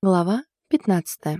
Глава 15.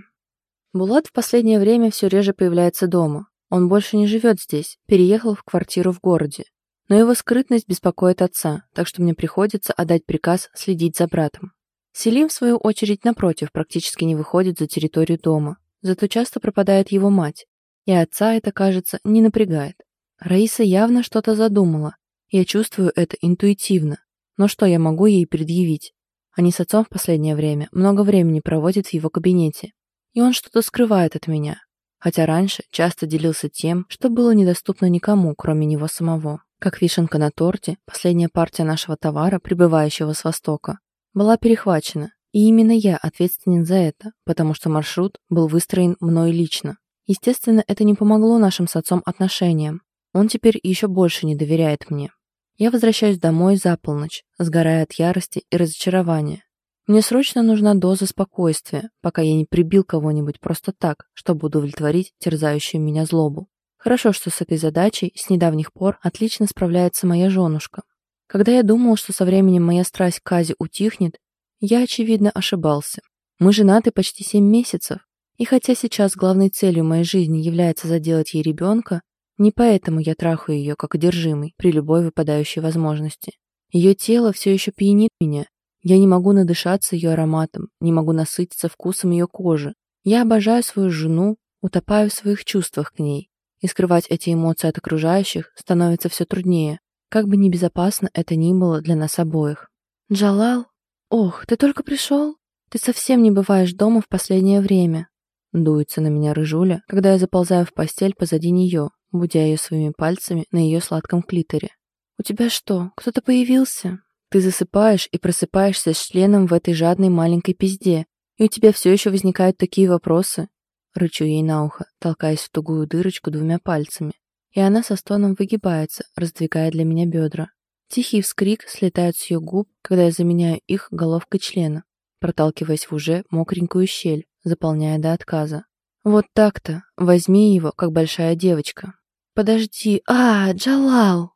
Булат в последнее время все реже появляется дома. Он больше не живет здесь, переехал в квартиру в городе. Но его скрытность беспокоит отца, так что мне приходится отдать приказ следить за братом. Селим, в свою очередь, напротив, практически не выходит за территорию дома. Зато часто пропадает его мать. И отца это, кажется, не напрягает. Раиса явно что-то задумала. Я чувствую это интуитивно. Но что я могу ей предъявить? Они с отцом в последнее время много времени проводят в его кабинете. И он что-то скрывает от меня. Хотя раньше часто делился тем, что было недоступно никому, кроме него самого. Как вишенка на торте, последняя партия нашего товара, прибывающего с Востока, была перехвачена. И именно я ответственен за это, потому что маршрут был выстроен мной лично. Естественно, это не помогло нашим с отцом отношениям. Он теперь еще больше не доверяет мне. Я возвращаюсь домой за полночь, сгорая от ярости и разочарования. Мне срочно нужна доза спокойствия, пока я не прибил кого-нибудь просто так, чтобы удовлетворить терзающую меня злобу. Хорошо, что с этой задачей с недавних пор отлично справляется моя женушка. Когда я думал, что со временем моя страсть к Казе утихнет, я, очевидно, ошибался. Мы женаты почти семь месяцев, и хотя сейчас главной целью моей жизни является заделать ей ребенка, не поэтому я трахаю ее как одержимый при любой выпадающей возможности. Ее тело все еще пьянит меня. Я не могу надышаться ее ароматом, не могу насытиться вкусом ее кожи. Я обожаю свою жену, утопаю в своих чувствах к ней. И скрывать эти эмоции от окружающих становится все труднее, как бы небезопасно это ни было для нас обоих. «Джалал? Ох, ты только пришел? Ты совсем не бываешь дома в последнее время». Дуется на меня рыжуля, когда я заползаю в постель позади нее, будя ее своими пальцами на ее сладком клиторе. «У тебя что, кто-то появился?» Ты засыпаешь и просыпаешься с членом в этой жадной маленькой пизде, и у тебя все еще возникают такие вопросы. Рычу ей на ухо, толкаясь в тугую дырочку двумя пальцами. И она со стоном выгибается, раздвигая для меня бедра. Тихий вскрик слетает с ее губ, когда я заменяю их головкой члена, проталкиваясь в уже мокренькую щель, заполняя до отказа. Вот так-то. Возьми его, как большая девочка. Подожди. А, Джалал!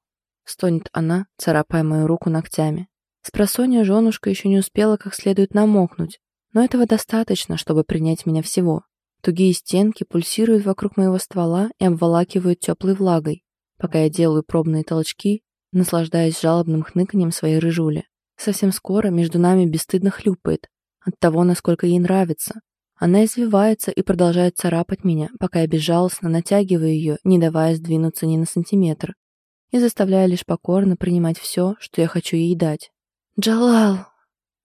Стонет она, царапая мою руку ногтями. Спросонья женушка еще не успела как следует намокнуть, но этого достаточно, чтобы принять меня всего. Тугие стенки пульсируют вокруг моего ствола и обволакивают теплой влагой, пока я делаю пробные толчки, наслаждаясь жалобным хныканьем своей рыжули. Совсем скоро между нами бесстыдно хлюпает от того, насколько ей нравится, она извивается и продолжает царапать меня, пока я безжалостно натягиваю ее, не давая сдвинуться ни на сантиметр, и заставляя лишь покорно принимать все, что я хочу ей дать. «Джалал!»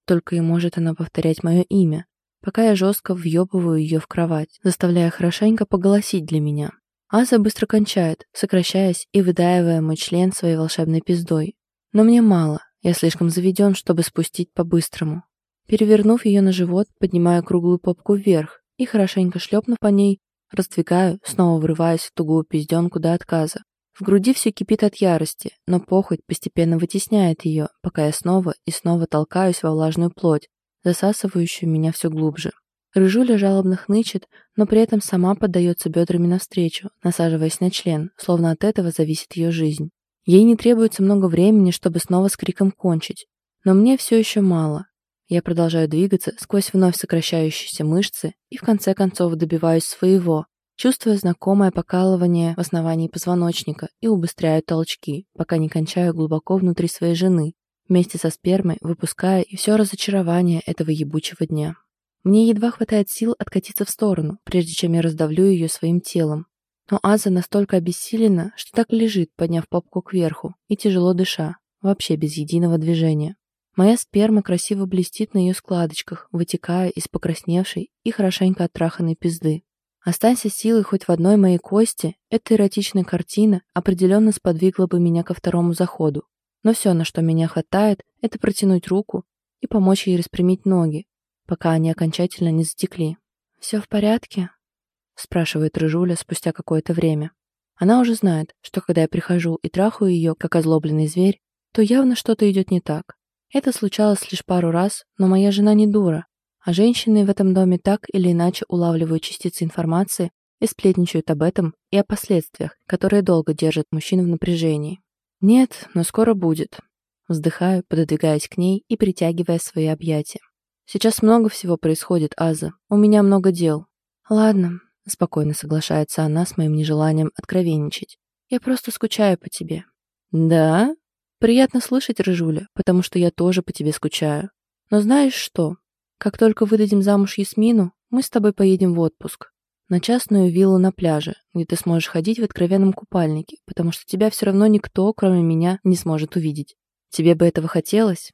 Только и может она повторять мое имя, пока я жестко въебываю ее в кровать, заставляя хорошенько поголосить для меня. Аза быстро кончает, сокращаясь и выдаивая мой член своей волшебной пиздой. Но мне мало, я слишком заведен, чтобы спустить по-быстрому. Перевернув ее на живот, поднимаю круглую попку вверх и, хорошенько шлепнув по ней, раздвигаю, снова врываясь в тугую пизденку до отказа. В груди все кипит от ярости, но похоть постепенно вытесняет ее, пока я снова и снова толкаюсь во влажную плоть, засасывающую меня все глубже. Рыжуля жалобно хнычет, но при этом сама поддается бедрами навстречу, насаживаясь на член, словно от этого зависит ее жизнь. Ей не требуется много времени, чтобы снова с криком кончить. Но мне все еще мало, я продолжаю двигаться сквозь вновь сокращающиеся мышцы и в конце концов добиваюсь своего, чувствуя знакомое покалывание в основании позвоночника и убыстряю толчки, пока не кончаю глубоко внутри своей жены, вместе со спермой выпуская и все разочарование этого ебучего дня. Мне едва хватает сил откатиться в сторону, прежде чем я раздавлю ее своим телом. Но Аза настолько обессилена, что так и лежит, подняв попку кверху и тяжело дыша, вообще без единого движения. Моя сперма красиво блестит на ее складочках, вытекая из покрасневшей и хорошенько оттраханной пизды. Останься силой хоть в одной моей кости, эта эротичная картина определенно сподвигла бы меня ко второму заходу. Но все, на что меня хватает, это протянуть руку и помочь ей распрямить ноги, пока они окончательно не затекли. «Все в порядке?» — спрашивает Рыжуля спустя какое-то время. Она уже знает, что когда я прихожу и трахаю ее, как озлобленный зверь, то явно что-то идет не так. Это случалось лишь пару раз, но моя жена не дура, а женщины в этом доме так или иначе улавливают частицы информации и сплетничают об этом и о последствиях, которые долго держат мужчин в напряжении. Нет, но скоро будет. Вздыхаю, пододвигаясь к ней и притягивая свои объятия. Сейчас много всего происходит, Аза. У меня много дел. Ладно, спокойно соглашается она с моим нежеланием откровенничать. Я просто скучаю по тебе. Да? Приятно слышать, Рыжуля, потому что я тоже по тебе скучаю. Но знаешь что? Как только выдадим замуж Ясмину, мы с тобой поедем в отпуск. На частную виллу на пляже, где ты сможешь ходить в откровенном купальнике, потому что тебя все равно никто, кроме меня, не сможет увидеть. Тебе бы этого хотелось?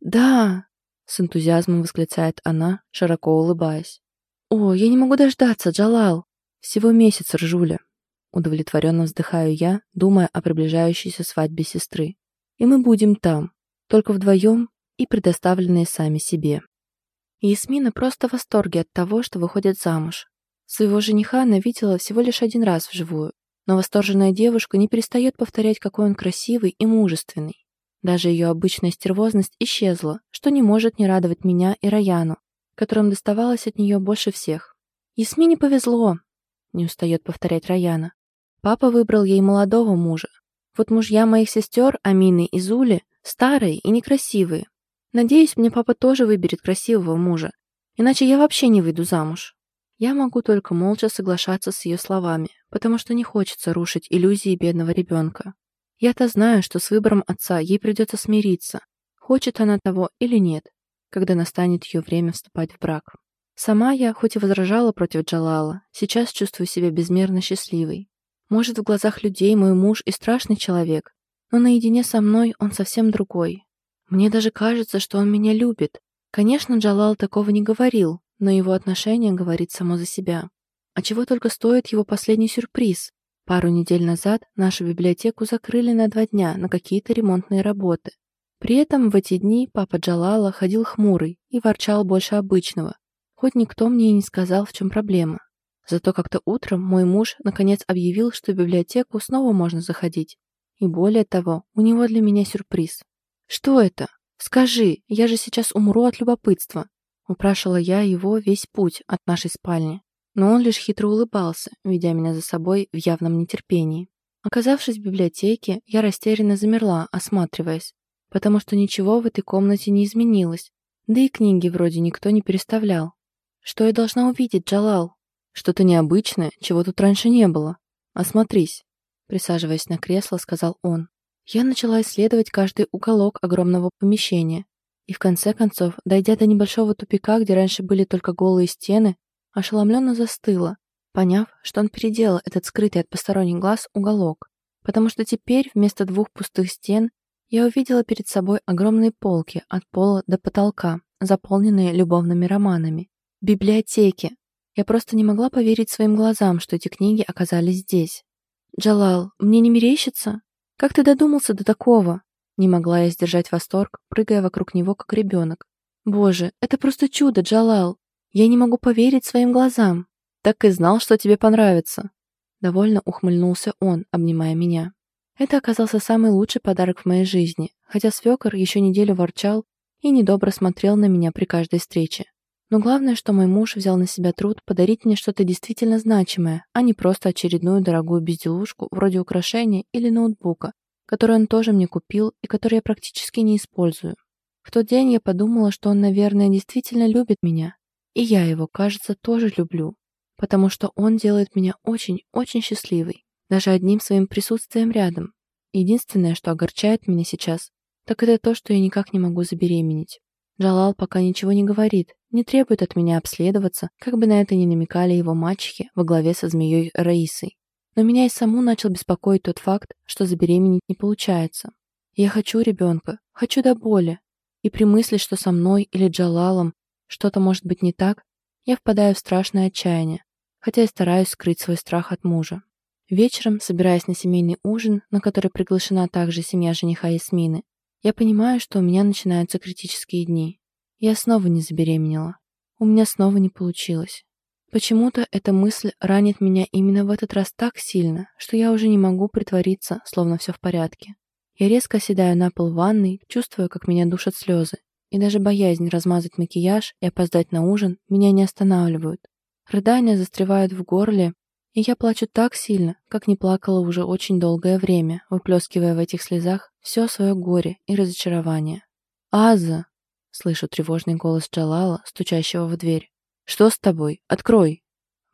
Да, с энтузиазмом восклицает она, широко улыбаясь. О, я не могу дождаться, Джалал. Всего месяц, Ржуля. Удовлетворенно вздыхаю я, думая о приближающейся свадьбе сестры. И мы будем там, только вдвоем и предоставленные сами себе. Ясмина просто в восторге от того, что выходит замуж. Своего жениха она видела всего лишь один раз вживую, но восторженная девушка не перестает повторять, какой он красивый и мужественный. Даже ее обычная стервозность исчезла, что не может не радовать меня и Раяну, которым доставалось от нее больше всех. «Ясмине повезло», — не устает повторять Раяна. «Папа выбрал ей молодого мужа. Вот мужья моих сестер, Амины и Зули, старые и некрасивые. Надеюсь, мне папа тоже выберет красивого мужа, иначе я вообще не выйду замуж». Я могу только молча соглашаться с ее словами, потому что не хочется рушить иллюзии бедного ребенка. Я-то знаю, что с выбором отца ей придется смириться, хочет она того или нет, когда настанет ее время вступать в брак. Сама я, хоть и возражала против Джалала, сейчас чувствую себя безмерно счастливой. Может, в глазах людей мой муж и страшный человек, но наедине со мной он совсем другой. Мне даже кажется, что он меня любит. Конечно, Джалал такого не говорил, но его отношение говорит само за себя. А чего только стоит его последний сюрприз. Пару недель назад нашу библиотеку закрыли на два дня на какие-то ремонтные работы. При этом в эти дни папа Джалала ходил хмурый и ворчал больше обычного, хоть никто мне и не сказал, в чем проблема. Зато как-то утром мой муж наконец объявил, что в библиотеку снова можно заходить. И более того, у него для меня сюрприз. «Что это? Скажи, я же сейчас умру от любопытства», упрашивала я его весь путь от нашей спальни. Но он лишь хитро улыбался, ведя меня за собой в явном нетерпении. Оказавшись в библиотеке, я растерянно замерла, осматриваясь потому что ничего в этой комнате не изменилось, да и книги вроде никто не переставлял. Что я должна увидеть, Джалал? Что-то необычное, чего тут раньше не было. Осмотрись, присаживаясь на кресло, сказал он. Я начала исследовать каждый уголок огромного помещения, и в конце концов, дойдя до небольшого тупика, где раньше были только голые стены, ошеломленно застыла, поняв, что он переделал этот скрытый от посторонних глаз уголок, потому что теперь вместо двух пустых стен я увидела перед собой огромные полки от пола до потолка, заполненные любовными романами. Библиотеки. Я просто не могла поверить своим глазам, что эти книги оказались здесь. «Джалал, мне не мерещится? Как ты додумался до такого?» Не могла я сдержать восторг, прыгая вокруг него, как ребенок. «Боже, это просто чудо, Джалал! Я не могу поверить своим глазам!» «Так и знал, что тебе понравится!» Довольно ухмыльнулся он, обнимая меня. Это оказался самый лучший подарок в моей жизни, хотя свекор еще неделю ворчал и недобро смотрел на меня при каждой встрече. Но главное, что мой муж взял на себя труд подарить мне что-то действительно значимое, а не просто очередную дорогую безделушку вроде украшения или ноутбука, который он тоже мне купил и который я практически не использую. В тот день я подумала, что он, наверное, действительно любит меня. И я его, кажется, тоже люблю, потому что он делает меня очень-очень счастливой даже одним своим присутствием рядом. Единственное, что огорчает меня сейчас, так это то, что я никак не могу забеременеть. Джалал пока ничего не говорит, не требует от меня обследоваться, как бы на это ни намекали его мачехи во главе со змеей Раисой. Но меня и саму начал беспокоить тот факт, что забеременеть не получается. Я хочу ребенка, хочу до боли. И при мысли, что со мной или Джалалом что-то может быть не так, я впадаю в страшное отчаяние, хотя и стараюсь скрыть свой страх от мужа. Вечером, собираясь на семейный ужин, на который приглашена также семья жениха Ясмины, я понимаю, что у меня начинаются критические дни. Я снова не забеременела. У меня снова не получилось. Почему-то эта мысль ранит меня именно в этот раз так сильно, что я уже не могу притвориться, словно все в порядке. Я резко оседаю на пол ванной, чувствуя, как меня душат слезы. И даже боязнь размазать макияж и опоздать на ужин меня не останавливают. Рыдания застревают в горле, и я плачу так сильно, как не плакала уже очень долгое время, выплескивая в этих слезах все свое горе и разочарование. «Аза!» Слышу тревожный голос Джалала, стучащего в дверь. «Что с тобой? Открой!»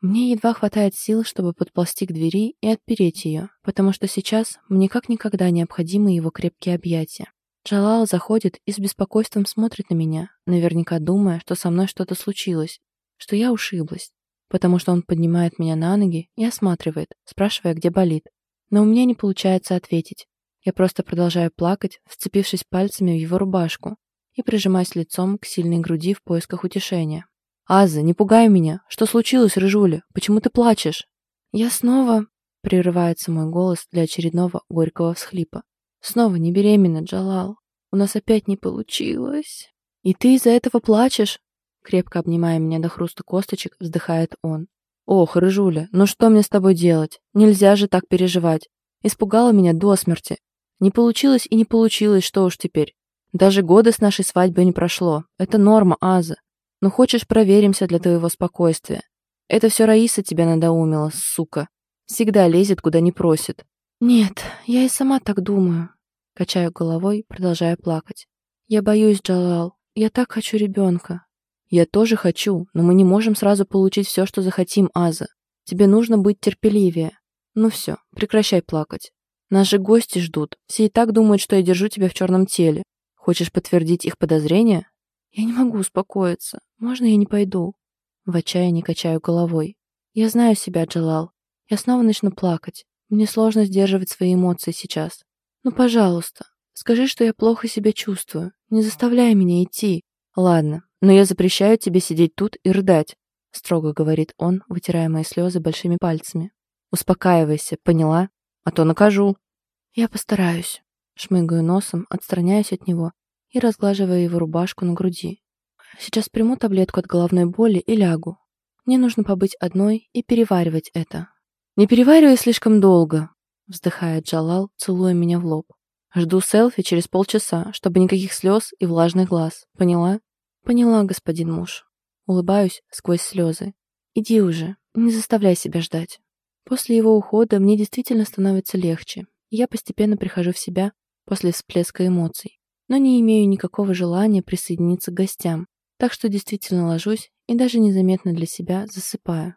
Мне едва хватает сил, чтобы подползти к двери и отпереть ее, потому что сейчас мне как никогда необходимы его крепкие объятия. Джалал заходит и с беспокойством смотрит на меня, наверняка думая, что со мной что-то случилось, что я ушиблась, потому что он поднимает меня на ноги и осматривает, спрашивая, где болит. Но у меня не получается ответить. Я просто продолжаю плакать, вцепившись пальцами в его рубашку и прижимаясь лицом к сильной груди в поисках утешения. «Аза, не пугай меня! Что случилось, Рыжуля? Почему ты плачешь?» «Я снова...» — прерывается мой голос для очередного горького всхлипа. «Снова не беременна, Джалал. У нас опять не получилось. И ты из-за этого плачешь?» Крепко обнимая меня до хруста косточек, вздыхает он. «Ох, Рыжуля, ну что мне с тобой делать? Нельзя же так переживать. Испугала меня до смерти. Не получилось и не получилось, что уж теперь. Даже года с нашей свадьбы не прошло. Это норма, Аза. Ну хочешь, проверимся для твоего спокойствия. Это все Раиса тебя надоумила, сука. Всегда лезет, куда не просит. Нет, я и сама так думаю. Качаю головой, продолжая плакать. Я боюсь, Джалал. Я так хочу ребенка. Я тоже хочу, но мы не можем сразу получить все, что захотим, Аза. Тебе нужно быть терпеливее. Ну все, прекращай плакать. Наши гости ждут. Все и так думают, что я держу тебя в черном теле. Хочешь подтвердить их подозрения? Я не могу успокоиться. Можно я не пойду? В отчаянии качаю головой. Я знаю себя, Джалал. Я снова начну плакать. Мне сложно сдерживать свои эмоции сейчас. Ну, пожалуйста, скажи, что я плохо себя чувствую. Не заставляй меня идти. Ладно, но я запрещаю тебе сидеть тут и рыдать, строго говорит он, вытирая мои слезы большими пальцами. Успокаивайся, поняла? А то накажу. Я постараюсь. Шмыгаю носом, отстраняюсь от него и разглаживая его рубашку на груди. Сейчас приму таблетку от головной боли и лягу. Мне нужно побыть одной и переваривать это. Не переваривай слишком долго, вздыхает Джалал, целуя меня в лоб. Жду селфи через полчаса, чтобы никаких слез и влажных глаз. Поняла? Поняла, господин муж. Улыбаюсь сквозь слезы. Иди уже, не заставляй себя ждать. После его ухода мне действительно становится легче, я постепенно прихожу в себя после всплеска эмоций но не имею никакого желания присоединиться к гостям, так что действительно ложусь и даже незаметно для себя засыпаю.